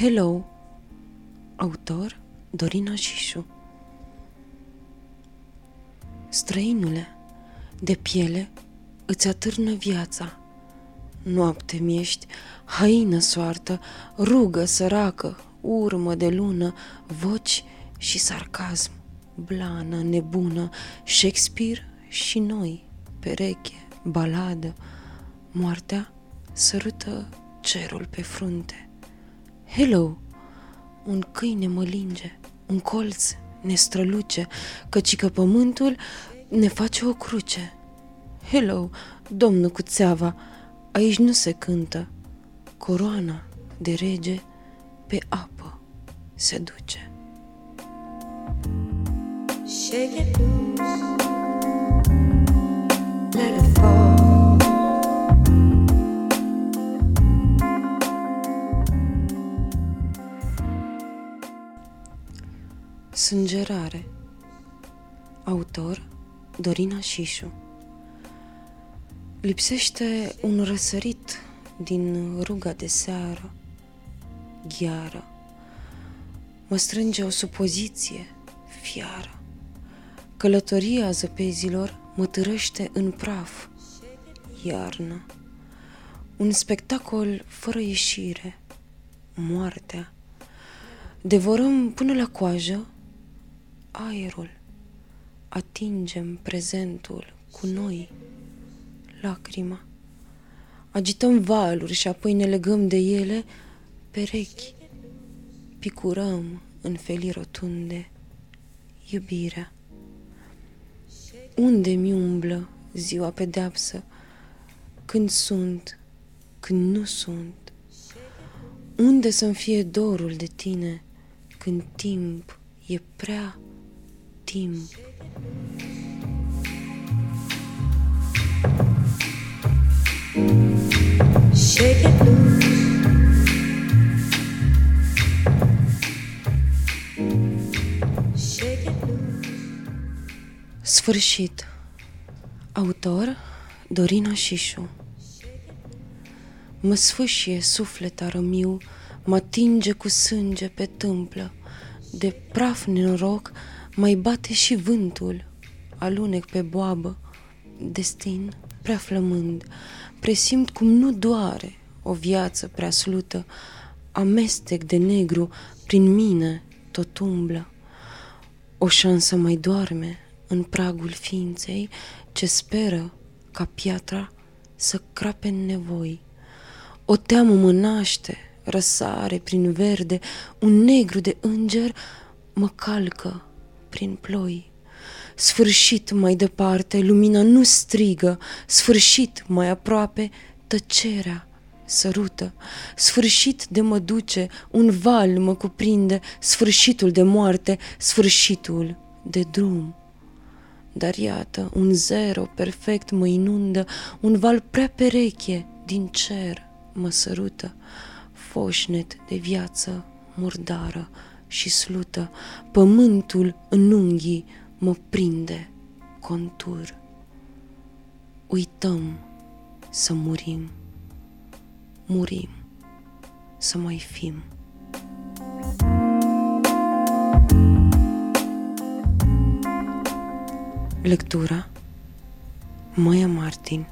Hello Autor Dorina Șișu Străinule, de piele îți atârnă viața. Noapte miești, haină soartă, rugă săracă, urmă de lună, voci și sarcasm, blană, nebună, Shakespeare și noi, pereche, baladă, moartea sărută cerul pe frunte. Hello! Un câine mă linge, un colț ne străluce, căci că pământul ne face o cruce. Hello, domnul cu țeava, aici nu se cântă. Coroana de rege pe apă se duce. Shake it loose. Let it fall. Sângerare Autor Dorina Șișu Lipsește un răsărit din ruga de seară, gheară. Mă strânge o supoziție fiară. Călătoria zăpezilor mă târăște în praf, iarnă. Un spectacol fără ieșire, moartea. Devorăm până la coajă aerul, atingem prezentul cu noi, lacrima. Agităm valuri și apoi ne legăm de ele perechi. Picurăm în felii rotunde iubirea. Unde mi umblă ziua pedeapsă? Când sunt, când nu sunt? Unde să-mi fie dorul de tine când timp e prea timp. Shake it loose. Shake it loose. Sfârșit. Autor Dorina Șișu Mă sfâșie suflet arămiu, mă atinge cu sânge pe tâmplă, de praf nenoroc mai bate și vântul, alunec pe boabă, destin prea flămând, presimt cum nu doare o viață prea slută, amestec de negru prin mine tot umblă. O șansă mai doarme în pragul ființei ce speră ca piatra să crape în nevoi. O teamă mă naște, răsare prin verde, un negru de înger mă calcă prin ploi. Sfârșit mai departe, lumina nu strigă, sfârșit mai aproape, tăcerea sărută. Sfârșit de mă duce, un val mă cuprinde, sfârșitul de moarte, sfârșitul de drum. Dar iată, un zero perfect mă inundă, un val prea pereche din cer mă sărută, foșnet de viață murdară, și slută, pământul în unghii mă prinde contur. Uităm să murim, murim să mai fim. Lectura Maia Martin